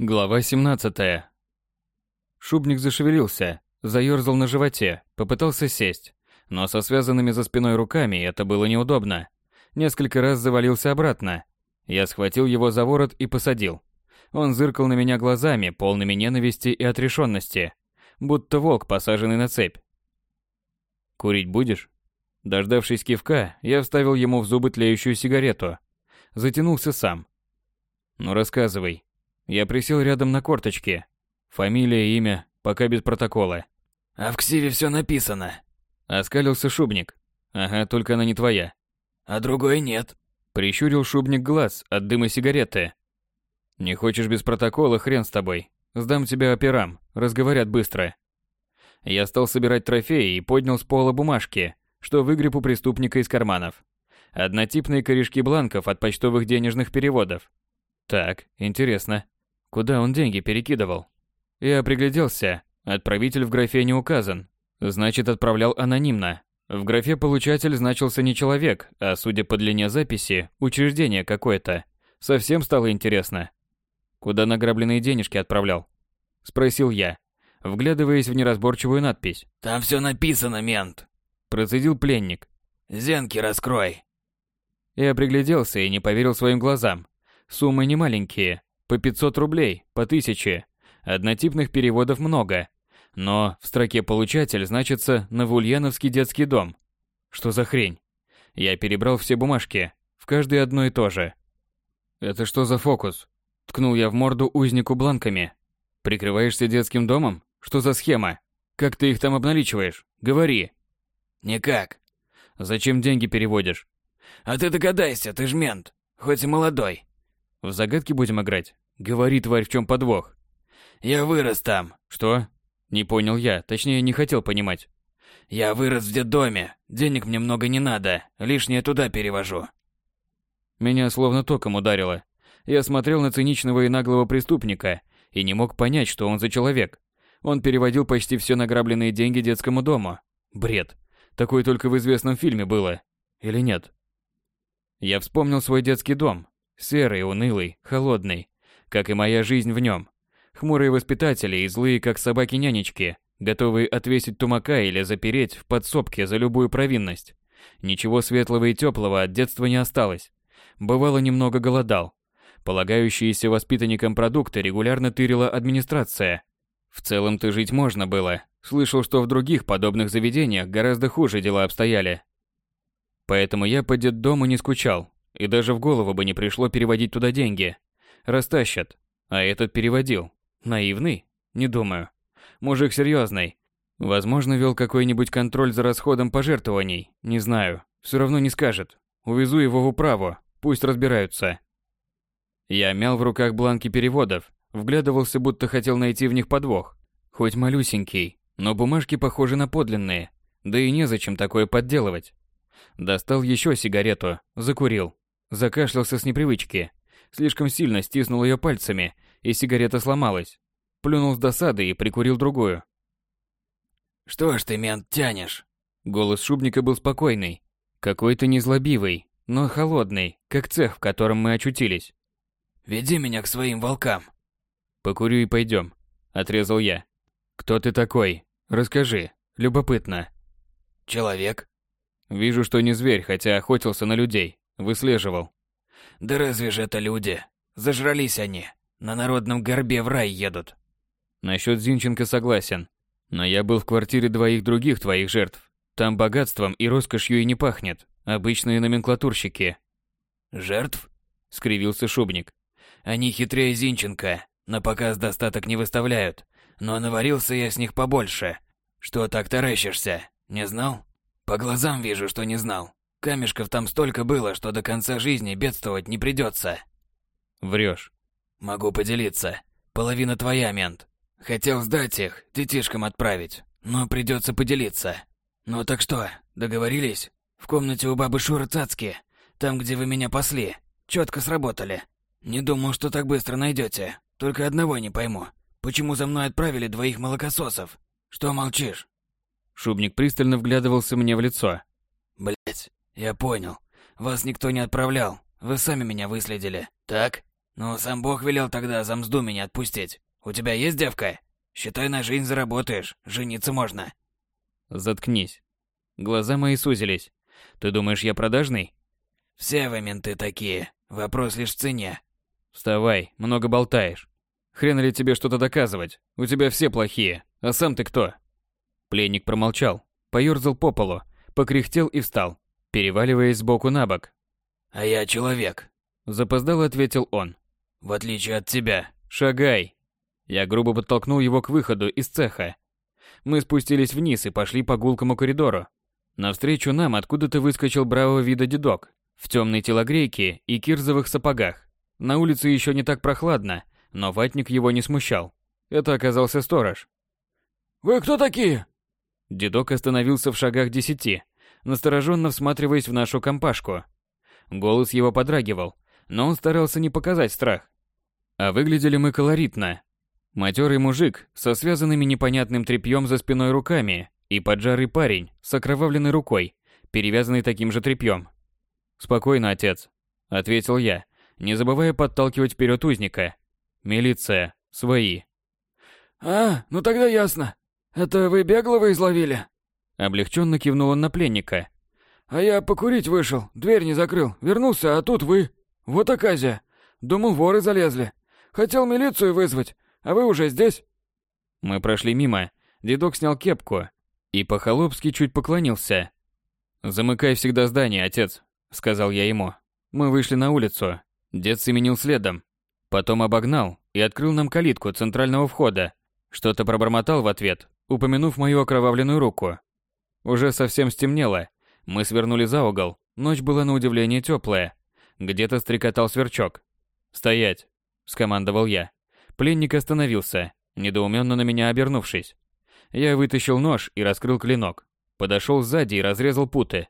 Глава 17. Шубник зашевелился, заерзал на животе, попытался сесть, но со связанными за спиной руками это было неудобно. Несколько раз завалился обратно. Я схватил его за ворот и посадил. Он зыркал на меня глазами, полными ненависти и отрешенности, будто волк, посаженный на цепь. «Курить будешь?» Дождавшись кивка, я вставил ему в зубы тлеющую сигарету. Затянулся сам. «Ну рассказывай». Я присел рядом на корточке. Фамилия, имя, пока без протокола. «А в ксиве все написано». Оскалился Шубник. «Ага, только она не твоя». «А другой нет». Прищурил Шубник глаз от дыма сигареты. «Не хочешь без протокола, хрен с тобой. Сдам тебя операм, разговорят быстро». Я стал собирать трофеи и поднял с пола бумажки, что выгреб у преступника из карманов. Однотипные корешки бланков от почтовых денежных переводов. Так, интересно. Куда он деньги перекидывал? Я пригляделся. Отправитель в графе не указан. Значит, отправлял анонимно. В графе получатель значился не человек, а, судя по длине записи, учреждение какое-то. Совсем стало интересно. Куда награбленные денежки отправлял? Спросил я, вглядываясь в неразборчивую надпись. «Там все написано, мент!» Процедил пленник. «Зенки раскрой!» Я пригляделся и не поверил своим глазам. Суммы не маленькие, по 500 рублей, по 1000. Однотипных переводов много. Но в строке «получатель» значится «Новоульяновский детский дом». Что за хрень? Я перебрал все бумажки, в каждой одно и то же. «Это что за фокус?» Ткнул я в морду узнику бланками. «Прикрываешься детским домом? Что за схема? Как ты их там обналичиваешь? Говори!» «Никак». «Зачем деньги переводишь?» «А ты догадайся, ты ж мент, хоть и молодой». «В загадки будем играть? Говори, тварь, в чем подвох?» «Я вырос там». «Что?» Не понял я, точнее, не хотел понимать. «Я вырос в детдоме, денег мне много не надо, лишнее туда перевожу». Меня словно током ударило. Я смотрел на циничного и наглого преступника и не мог понять, что он за человек. Он переводил почти все награбленные деньги детскому дому. Бред. Такое только в известном фильме было. Или нет? Я вспомнил свой детский дом. Серый, унылый, холодный. Как и моя жизнь в нем. Хмурые воспитатели и злые, как собаки-нянечки, готовые отвесить тумака или запереть в подсобке за любую провинность. Ничего светлого и теплого от детства не осталось. Бывало, немного голодал. Полагающиеся воспитанникам продукты регулярно тырила администрация. В целом-то жить можно было, Слышал, что в других подобных заведениях гораздо хуже дела обстояли. Поэтому я по детдому не скучал, и даже в голову бы не пришло переводить туда деньги. Растащат. А этот переводил. Наивный? Не думаю. Мужик серьезный. Возможно, вел какой-нибудь контроль за расходом пожертвований. Не знаю. Все равно не скажет. Увезу его в управу. Пусть разбираются. Я мял в руках бланки переводов, вглядывался, будто хотел найти в них подвох. Хоть малюсенький, но бумажки похожи на подлинные, да и незачем такое подделывать. Достал еще сигарету, закурил, закашлялся с непривычки, слишком сильно стиснул ее пальцами, и сигарета сломалась. Плюнул с досады и прикурил другую. «Что ж ты, мент, тянешь?» Голос шубника был спокойный, какой-то незлобивый, но холодный, как цех, в котором мы очутились. «Веди меня к своим волкам». «Покурю и пойдем», — отрезал я. «Кто ты такой? Расскажи, любопытно. Человек. Вижу, что не зверь, хотя охотился на людей, выслеживал. Да разве же это люди? Зажрались они. На народном горбе в рай едут. Насчет Зинченко согласен. Но я был в квартире двоих других твоих жертв. Там богатством и роскошью и не пахнет. Обычные номенклатурщики. Жертв? Скривился Шубник. Они хитрее Зинченко, на показ достаток не выставляют. Но наварился я с них побольше. Что так таращишься? Не знал? По глазам вижу, что не знал. Камешков там столько было, что до конца жизни бедствовать не придется. Врешь. Могу поделиться. Половина твоя, мент. Хотел сдать их, детишкам отправить, но придется поделиться. Ну так что, договорились? В комнате у бабы Шуры Цацки, там, где вы меня пасли, четко сработали. Не думал, что так быстро найдете. Только одного не пойму. Почему за мной отправили двоих молокососов? Что молчишь? Шубник пристально вглядывался мне в лицо. Блять, я понял. Вас никто не отправлял. Вы сами меня выследили. Так? Ну, сам Бог велел тогда за мзду меня отпустить. У тебя есть девка? Считай, на жизнь заработаешь, жениться можно. Заткнись. Глаза мои сузились. Ты думаешь, я продажный? Все вы менты такие. Вопрос лишь в цене. Вставай, много болтаешь. Хрен ли тебе что-то доказывать? У тебя все плохие. А сам ты кто? Пленник промолчал, поёрзал по полу, покряхтел и встал, переваливаясь сбоку на бок. А я человек. Запоздало ответил он. В отличие от тебя. Шагай. Я грубо подтолкнул его к выходу из цеха. Мы спустились вниз и пошли по гулкому коридору. Навстречу нам откуда-то выскочил бравого вида дедок в темной телогрейке и кирзовых сапогах. На улице еще не так прохладно, но ватник его не смущал. Это оказался сторож. «Вы кто такие?» Дедок остановился в шагах десяти, настороженно всматриваясь в нашу компашку. Голос его подрагивал, но он старался не показать страх. А выглядели мы колоритно. Матерый мужик со связанными непонятным тряпьем за спиной руками и поджарый парень с окровавленной рукой, перевязанный таким же тряпьем. «Спокойно, отец», — ответил я, не забывая подталкивать вперед узника. «Милиция. Свои». «А, ну тогда ясно. Это вы беглого изловили?» Облегченно кивнул он на пленника. «А я покурить вышел, дверь не закрыл, вернулся, а тут вы. Вот оказия. Думал, воры залезли. Хотел милицию вызвать, а вы уже здесь?» Мы прошли мимо. Дедок снял кепку и по-холопски чуть поклонился. «Замыкай всегда здание, отец», — сказал я ему. Мы вышли на улицу. Дед семенил следом. Потом обогнал и открыл нам калитку центрального входа. Что-то пробормотал в ответ, упомянув мою окровавленную руку. Уже совсем стемнело. Мы свернули за угол. Ночь была на удивление теплая. Где-то стрекотал сверчок. «Стоять!» – скомандовал я. Пленник остановился, недоуменно на меня обернувшись. Я вытащил нож и раскрыл клинок. Подошел сзади и разрезал путы.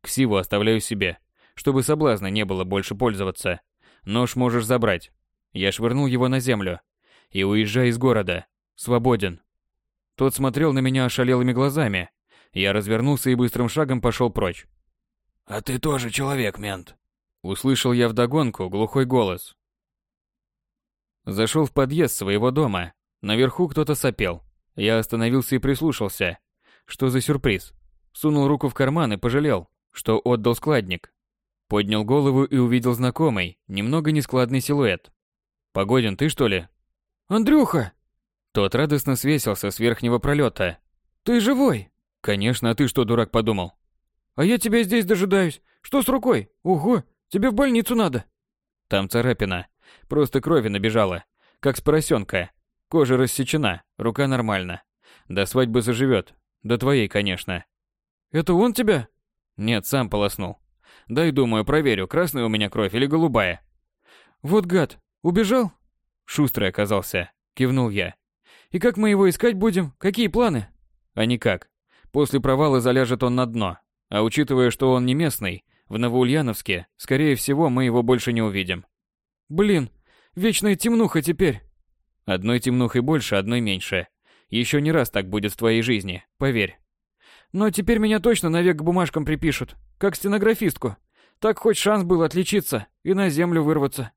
Ксиву оставляю себе, чтобы соблазна не было больше пользоваться. Нож можешь забрать. Я швырнул его на землю. И уезжай из города. Свободен. Тот смотрел на меня ошалелыми глазами. Я развернулся и быстрым шагом пошел прочь. «А ты тоже человек, мент!» Услышал я вдогонку глухой голос. Зашел в подъезд своего дома. Наверху кто-то сопел. Я остановился и прислушался. Что за сюрприз? Сунул руку в карман и пожалел, что отдал складник. Поднял голову и увидел знакомый, немного нескладный силуэт. «Погодин, ты что ли?» «Андрюха!» Тот радостно свесился с верхнего пролета. «Ты живой?» «Конечно, а ты что, дурак, подумал?» «А я тебя здесь дожидаюсь. Что с рукой? Ого, тебе в больницу надо!» Там царапина. Просто крови набежала. Как с поросенка. Кожа рассечена, рука нормально. До свадьбы заживет. До твоей, конечно. «Это он тебя?» Нет, сам полоснул. Дай, думаю, проверю, красная у меня кровь или голубая. Вот гад, убежал? Шустрый оказался, кивнул я. И как мы его искать будем? Какие планы? А никак. После провала заляжет он на дно. А учитывая, что он не местный, в Новоульяновске, скорее всего, мы его больше не увидим. Блин, вечная темнуха теперь. Одной темнухой больше, одной меньше. Еще не раз так будет в твоей жизни, поверь. Но теперь меня точно навек к бумажкам припишут, как стенографистку. Так хоть шанс был отличиться и на землю вырваться.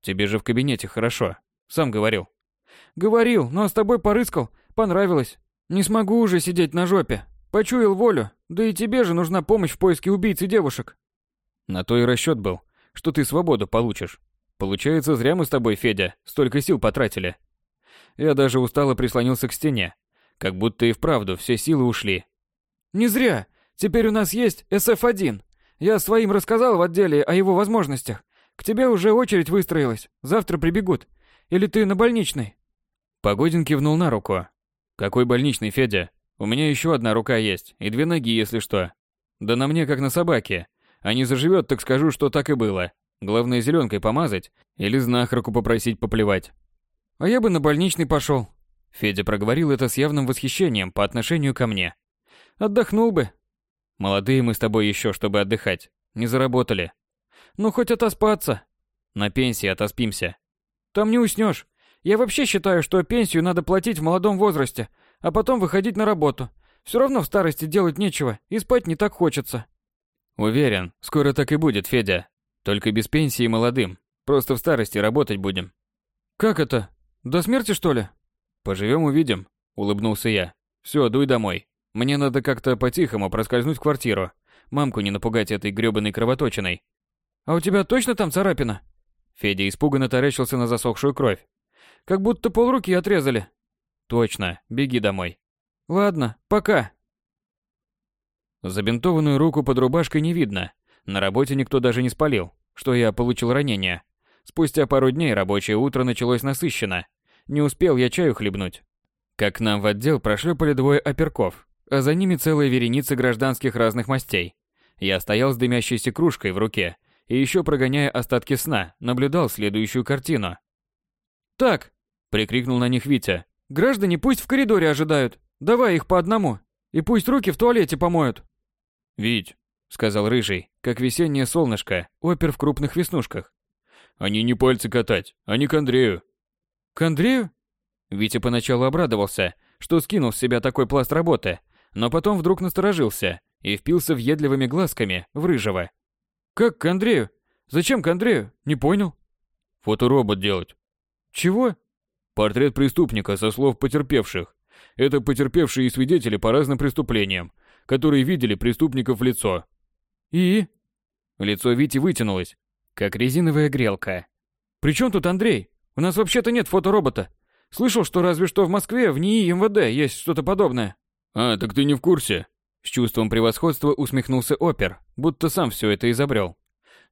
Тебе же в кабинете хорошо. Сам говорил. Говорил, но с тобой порыскал. Понравилось. Не смогу уже сидеть на жопе. Почуял волю. Да и тебе же нужна помощь в поиске убийцы девушек. На то и расчет был, что ты свободу получишь. Получается, зря мы с тобой, Федя, столько сил потратили. Я даже устало прислонился к стене. Как будто и вправду все силы ушли. Не зря. Теперь у нас есть СФ-1. Я своим рассказал в отделе о его возможностях. К тебе уже очередь выстроилась. Завтра прибегут. Или ты на больничной?» Погодин кивнул на руку. «Какой больничный, Федя? У меня еще одна рука есть, и две ноги, если что. Да на мне как на собаке. А не заживет, так скажу, что так и было. Главное зеленкой помазать или знахарку попросить поплевать». «А я бы на больничный пошел». Федя проговорил это с явным восхищением по отношению ко мне. «Отдохнул бы». «Молодые мы с тобой еще, чтобы отдыхать. Не заработали. Ну, хоть отоспаться. На пенсии отоспимся. Там не уснешь. Я вообще считаю, что пенсию надо платить в молодом возрасте, а потом выходить на работу. Все равно в старости делать нечего, и спать не так хочется. Уверен, скоро так и будет, Федя. Только без пенсии молодым. Просто в старости работать будем. Как это? До смерти, что ли? Поживем увидим, улыбнулся я. Все, дуй домой. Мне надо как-то по-тихому проскользнуть в квартиру. Мамку не напугать этой грёбаной кровоточиной. А у тебя точно там царапина? Федя испуганно таращился на засохшую кровь. Как будто полруки отрезали. Точно, беги домой. Ладно, пока. Забинтованную руку под рубашкой не видно. На работе никто даже не спалил, что я получил ранение. Спустя пару дней рабочее утро началось насыщенно. Не успел я чаю хлебнуть. Как к нам в отдел прошлепали двое оперков, а за ними целая вереница гражданских разных мастей. Я стоял с дымящейся кружкой в руке и еще прогоняя остатки сна, наблюдал следующую картину. «Так!» – прикрикнул на них Витя. «Граждане пусть в коридоре ожидают. Давай их по одному. И пусть руки в туалете помоют». «Вить», — сказал Рыжий, как весеннее солнышко, опер в крупных веснушках. «Они не пальцы катать, они к Андрею». «К Андрею?» Витя поначалу обрадовался, что скинул с себя такой пласт работы, но потом вдруг насторожился и впился въедливыми глазками в Рыжего. «Как к Андрею? Зачем к Андрею? Не понял». «Фоторобот делать». «Чего?» «Портрет преступника со слов потерпевших. Это потерпевшие и свидетели по разным преступлениям, которые видели преступников в лицо. И? Лицо Вити вытянулось, как резиновая грелка. «При чем тут Андрей? У нас вообще-то нет фоторобота. Слышал, что разве что в Москве в НИИ МВД есть что-то подобное». «А, так ты не в курсе?» С чувством превосходства усмехнулся опер, будто сам все это изобрел.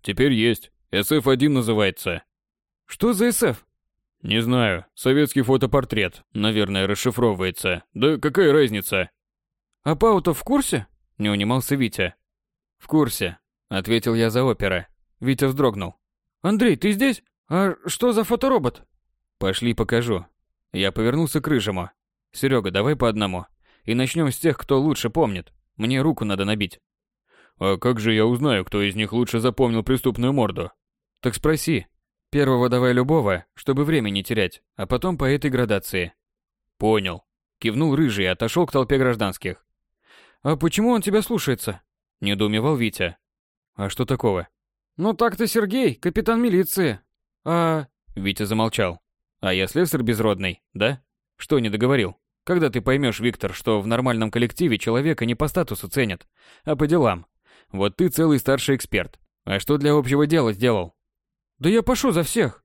«Теперь есть. СФ-1 называется». «Что за СФ?» «Не знаю. Советский фотопортрет, наверное, расшифровывается. Да какая разница?» «А Паутов в курсе?» – не унимался Витя. «В курсе», – ответил я за опера. Витя вздрогнул. «Андрей, ты здесь? А что за фоторобот?» «Пошли покажу». Я повернулся к Рыжему. «Серега, давай по одному. И начнем с тех, кто лучше помнит. Мне руку надо набить». «А как же я узнаю, кто из них лучше запомнил преступную морду?» «Так спроси. Первого давай любого, чтобы время не терять, а потом по этой градации». «Понял». Кивнул Рыжий и отошел к толпе гражданских. «А почему он тебя слушается?» – недоумевал Витя. «А что такого?» «Ну так-то Сергей, капитан милиции. А...» Витя замолчал. «А я слесарь безродный, да? Что не договорил? Когда ты поймешь, Виктор, что в нормальном коллективе человека не по статусу ценят, а по делам? Вот ты целый старший эксперт. А что для общего дела сделал?» «Да я пошу за всех».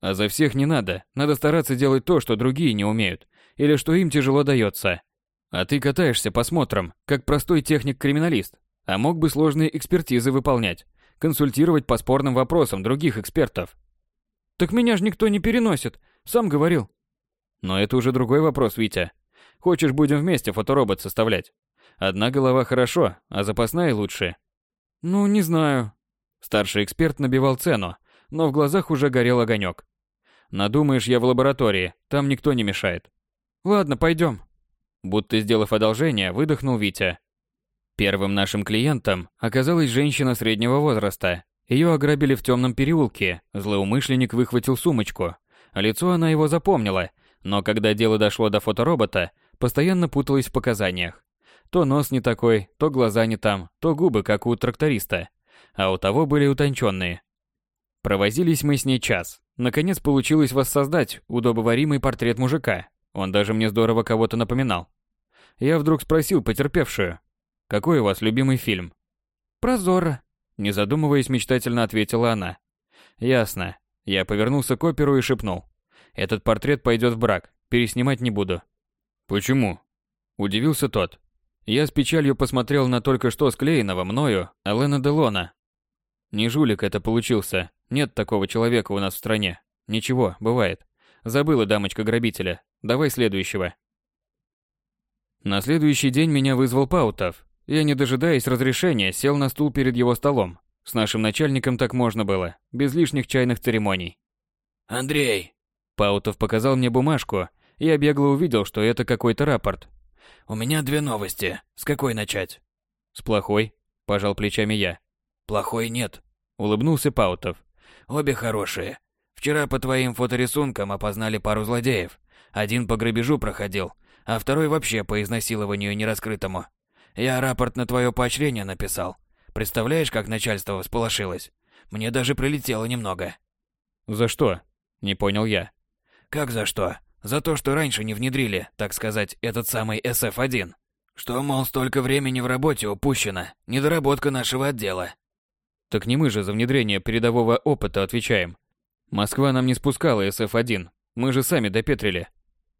«А за всех не надо. Надо стараться делать то, что другие не умеют. Или что им тяжело дается. А ты катаешься по смотрам, как простой техник-криминалист, а мог бы сложные экспертизы выполнять, консультировать по спорным вопросам других экспертов. Так меня же никто не переносит, сам говорил. Но это уже другой вопрос, Витя. Хочешь, будем вместе фоторобот составлять? Одна голова хорошо, а запасная лучше. Ну, не знаю. Старший эксперт набивал цену, но в глазах уже горел огонек. Надумаешь, я в лаборатории, там никто не мешает. Ладно, пойдем. Будто сделав одолжение, выдохнул Витя. Первым нашим клиентом оказалась женщина среднего возраста. Ее ограбили в темном переулке, злоумышленник выхватил сумочку. Лицо она его запомнила, но когда дело дошло до фоторобота, постоянно путалась в показаниях. То нос не такой, то глаза не там, то губы, как у тракториста. А у того были утонченные. Провозились мы с ней час. Наконец получилось воссоздать удобоваримый портрет мужика, он даже мне здорово кого-то напоминал. Я вдруг спросил потерпевшую, «Какой у вас любимый фильм?» «Про Зорро», — не задумываясь, мечтательно ответила она. «Ясно». Я повернулся к оперу и шепнул. «Этот портрет пойдет в брак, переснимать не буду». «Почему?» — удивился тот. Я с печалью посмотрел на только что склеенного мною Алена Делона. Не жулик это получился. Нет такого человека у нас в стране. Ничего, бывает. Забыла дамочка грабителя. Давай следующего. На следующий день меня вызвал Паутов. Я, не дожидаясь разрешения, сел на стул перед его столом. С нашим начальником так можно было, без лишних чайных церемоний. «Андрей!» Паутов показал мне бумажку, и я бегло увидел, что это какой-то рапорт. «У меня две новости. С какой начать?» «С плохой», – пожал плечами я. «Плохой нет», – улыбнулся Паутов. «Обе хорошие. Вчера по твоим фоторисункам опознали пару злодеев. Один по грабежу проходил, а второй вообще по изнасилованию нераскрытому. Я рапорт на твое поощрение написал. Представляешь, как начальство всполошилось? Мне даже прилетело немного. За что? Не понял я. Как за что? За то, что раньше не внедрили, так сказать, этот самый SF-1. Что, мол, столько времени в работе упущено. Недоработка нашего отдела. Так не мы же за внедрение передового опыта отвечаем. Москва нам не спускала SF-1. Мы же сами допетрили.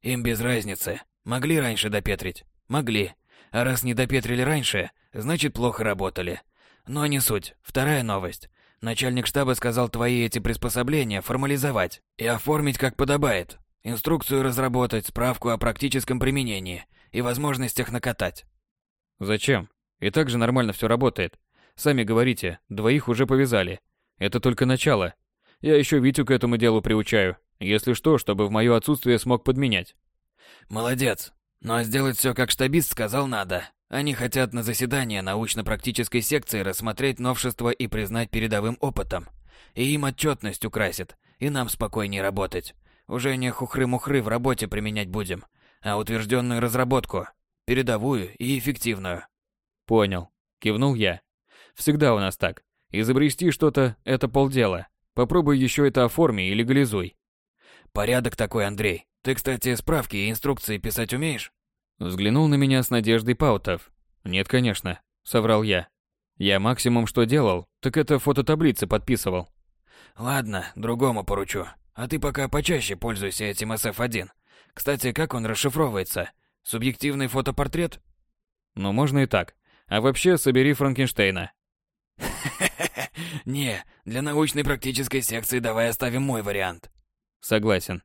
Им без разницы. Могли раньше допетрить? Могли. А раз не допетрили раньше, значит плохо работали. Но не суть. Вторая новость. Начальник штаба сказал твои эти приспособления формализовать и оформить как подобает. Инструкцию разработать, справку о практическом применении и возможностях накатать. Зачем? И так же нормально все работает. Сами говорите, двоих уже повязали. Это только начало. Я еще Витю к этому делу приучаю. Если что, чтобы в мое отсутствие смог подменять. Молодец. Но сделать все, как штабист сказал, надо. Они хотят на заседание научно-практической секции рассмотреть новшества и признать передовым опытом. И им отчетность украсит, и нам спокойнее работать. Уже не хухры-мухры в работе применять будем, а утвержденную разработку, передовую и эффективную. Понял. Кивнул я. Всегда у нас так. Изобрести что-то – это полдела. Попробуй еще это оформи и легализуй. Порядок такой, Андрей. Ты, кстати, справки и инструкции писать умеешь? Взглянул на меня с надеждой Паутов. Нет, конечно, соврал я. Я максимум что делал, так это фототаблицы подписывал. Ладно, другому поручу. А ты пока почаще пользуйся этим SF-1. Кстати, как он расшифровывается? Субъективный фотопортрет? Ну, можно и так. А вообще, собери Франкенштейна. Не, для научной практической секции давай оставим мой вариант. Согласен.